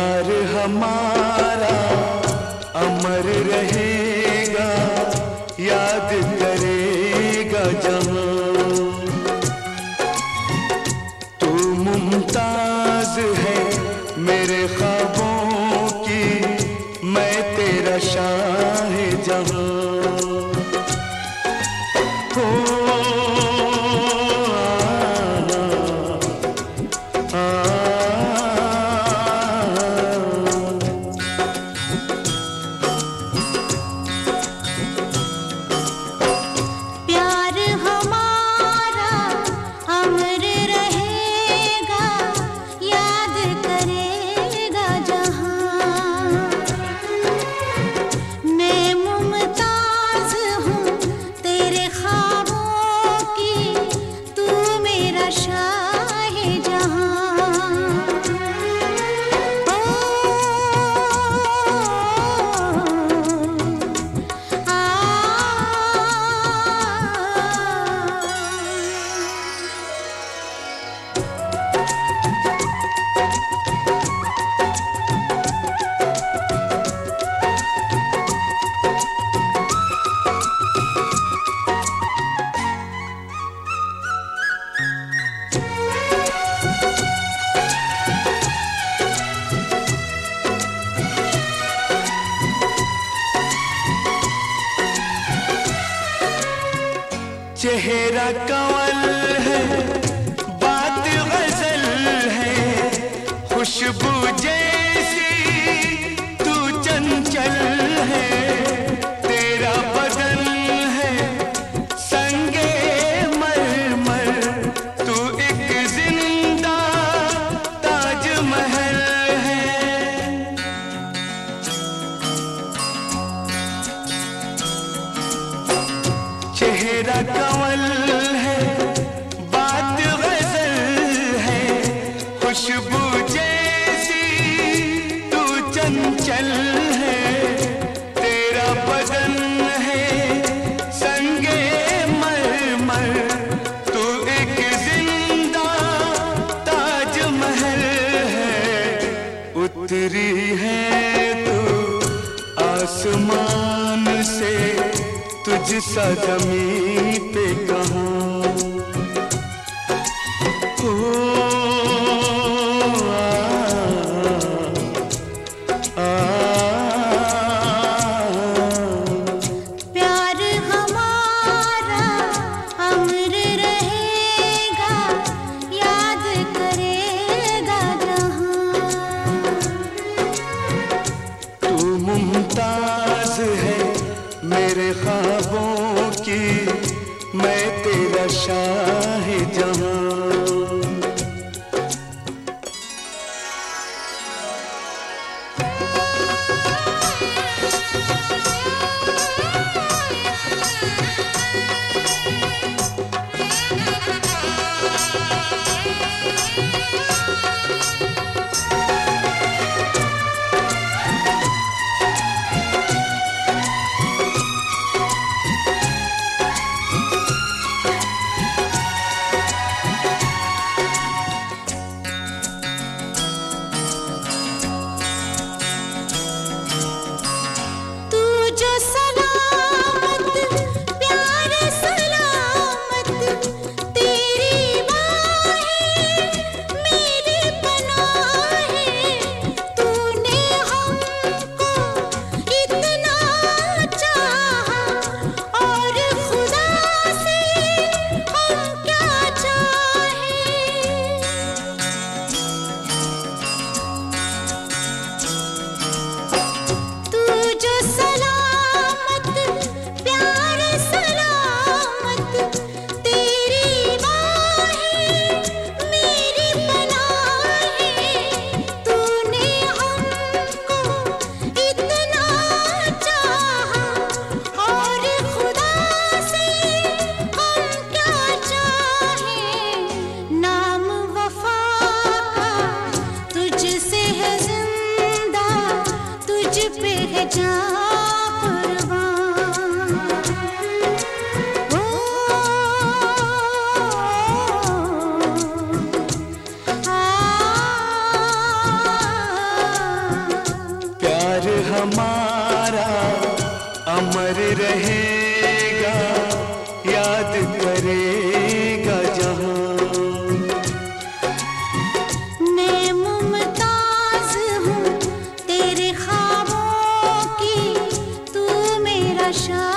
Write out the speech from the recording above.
प्यार हमारा अमर रहेगा, याद करेगा जहाँ। तू मुमताज़ है मेरे ख्वाबों की, मैं तेरा शाह जहाँ। चेहरा कंवल है बात गज़ल है। खुशबू जैसी तू चंचल चेहरा कंवल है, बात गज़ल है, खुशबू जैसी तू चंचल है, तेरा बदन है, संगे मरमर, तू एक ज़िंदा ताजमहल है, उतरी है तू आसमान सा जमी पे कहाँ? मेरे ख्वाबों की मैं तेरा शाह जहाँ। हमारा अमर रहेगा याद करे 上